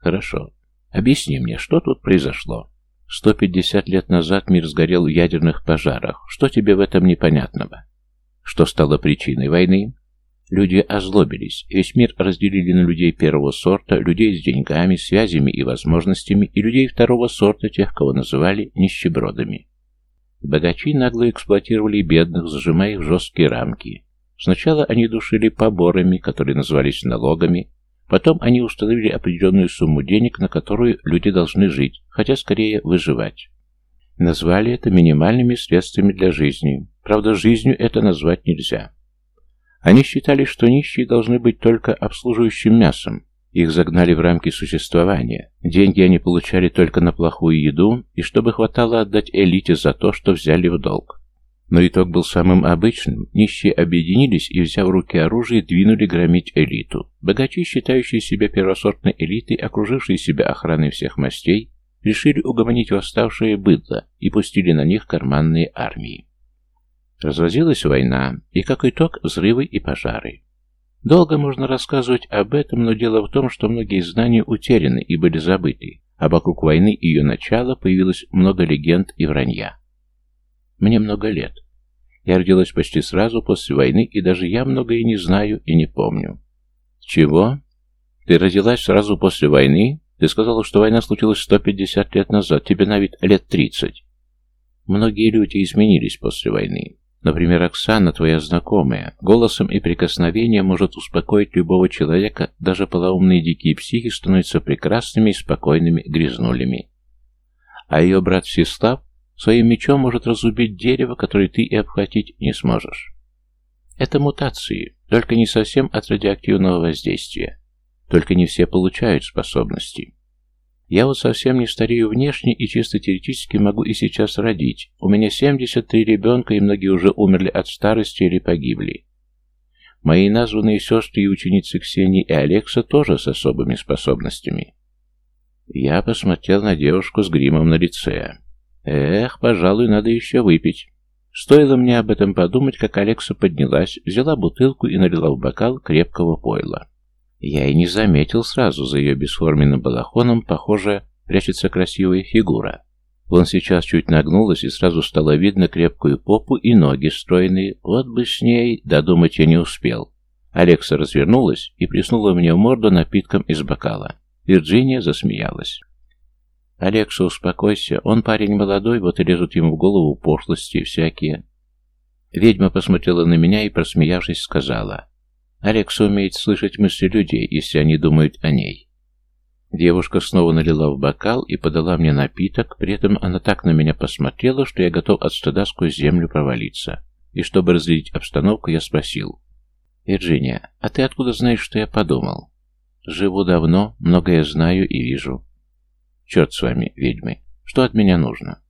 Хорошо. Объясни мне, что тут произошло? 150 лет назад мир сгорел в ядерных пожарах. Что тебе в этом непонятного? Что стало причиной войны? Люди озлобились. Весь мир разделили на людей первого сорта, людей с деньгами, связями и возможностями, и людей второго сорта, тех, кого называли нищебродами. Богачи нагло эксплуатировали бедных, зажимая их в жесткие рамки. Сначала они душили поборами, которые назывались налогами, потом они установили определенную сумму денег, на которую люди должны жить, хотя скорее выживать. Назвали это минимальными средствами для жизни. Правда, жизнью это назвать нельзя. Они считали, что нищие должны быть только обслуживающим мясом. Их загнали в рамки существования. Деньги они получали только на плохую еду, и чтобы хватало отдать элите за то, что взяли в долг. Но итог был самым обычным. Нищие объединились и, взяв в руки оружие, двинули громить элиту. Богачи, считающие себя первосортной элитой, окружившие себя охраной всех мастей, решили угомонить восставшее быдло и пустили на них карманные армии. Разразилась война, и как итог взрывы и пожары. Долго можно рассказывать об этом, но дело в том, что многие знания утеряны и были забыты, а вокруг войны и ее начала появилось много легенд и вранья. Мне много лет. Я родилась почти сразу после войны, и даже я многое не знаю и не помню. Чего? Ты родилась сразу после войны? Ты сказала, что война случилась 150 лет назад, тебе на вид лет 30. Многие люди изменились после войны. Например, Оксана, твоя знакомая, голосом и прикосновением может успокоить любого человека, даже полоумные дикие психи становятся прекрасными и спокойными грязнулями. А ее брат Всеслав своим мечом может разубить дерево, которое ты и обхватить не сможешь. Это мутации, только не совсем от радиоактивного воздействия. Только не все получают способности. Я вот совсем не старею внешне и чисто теоретически могу и сейчас родить. У меня 73 ребенка, и многие уже умерли от старости или погибли. Мои названные сестры и ученицы Ксении и Алекса тоже с особыми способностями. Я посмотрел на девушку с гримом на лице. Эх, пожалуй, надо еще выпить. Стоило мне об этом подумать, как Алекса поднялась, взяла бутылку и налила в бокал крепкого пойла. Я и не заметил сразу за ее бесформенным балахоном, похоже, прячется красивая фигура. Вон сейчас чуть нагнулась, и сразу стало видно крепкую попу и ноги стройные. Вот бы с ней, додумать я не успел. Алекса развернулась и приснула мне в морду напитком из бокала. Вирджиния засмеялась. «Алекса, успокойся, он парень молодой, вот и лезут ему в голову пошлости всякие». Ведьма посмотрела на меня и, просмеявшись, сказала, Алекса умеет слышать мысли людей, если они думают о ней. Девушка снова налила в бокал и подала мне напиток, при этом она так на меня посмотрела, что я готов от стыда сквозь землю провалиться. И чтобы разделить обстановку, я спросил. «Вирджиния, а ты откуда знаешь, что я подумал?» «Живу давно, многое знаю и вижу». «Черт с вами, ведьмы, что от меня нужно?»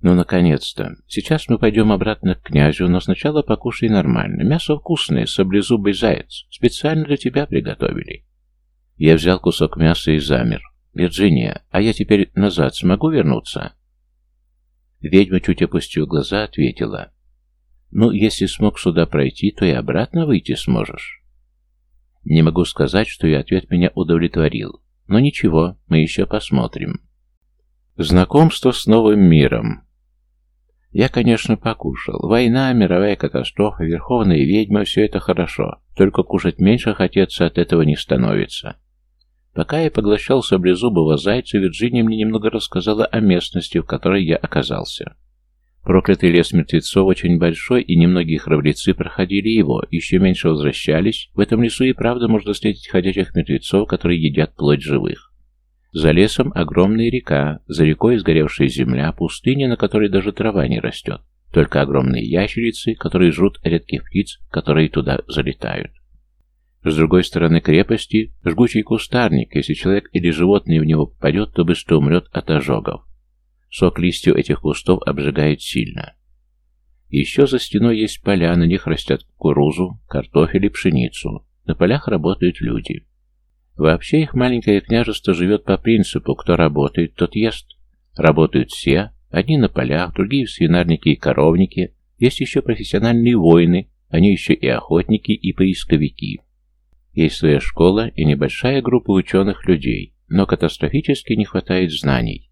Ну, наконец-то. Сейчас мы пойдем обратно к князю, но сначала покушай нормально. Мясо вкусное, саблезубый заяц. Специально для тебя приготовили. Я взял кусок мяса и замер. Вирджиния, а я теперь назад смогу вернуться? Ведьма чуть опустив глаза, ответила. Ну, если смог сюда пройти, то и обратно выйти сможешь. Не могу сказать, что и ответ меня удовлетворил. Но ничего, мы еще посмотрим. Знакомство с новым миром. Я, конечно, покушал. Война, мировая катастрофа, верховная ведьма — все это хорошо. Только кушать меньше хотеться от этого не становится. Пока я поглощал саблезубого зайца, Вирджиния мне немного рассказала о местности, в которой я оказался. Проклятый лес мертвецов очень большой, и немногие храбрецы проходили его, еще меньше возвращались. В этом лесу и правда можно встретить ходячих мертвецов, которые едят плоть живых. За лесом огромная река, за рекой сгоревшая земля, пустыня, на которой даже трава не растет. Только огромные ящерицы, которые жрут редких птиц, которые туда залетают. С другой стороны крепости жгучий кустарник, если человек или животное в него попадет, то быстро умрет от ожогов. Сок листьев этих кустов обжигает сильно. Еще за стеной есть поля, на них растят кукурузу, картофель и пшеницу. На полях работают люди. Вообще их маленькое княжество живет по принципу «кто работает, тот ест». Работают все, одни на полях, другие в свинарнике и коровнике. Есть еще профессиональные воины, они еще и охотники, и поисковики. Есть своя школа и небольшая группа ученых людей. но катастрофически не хватает знаний.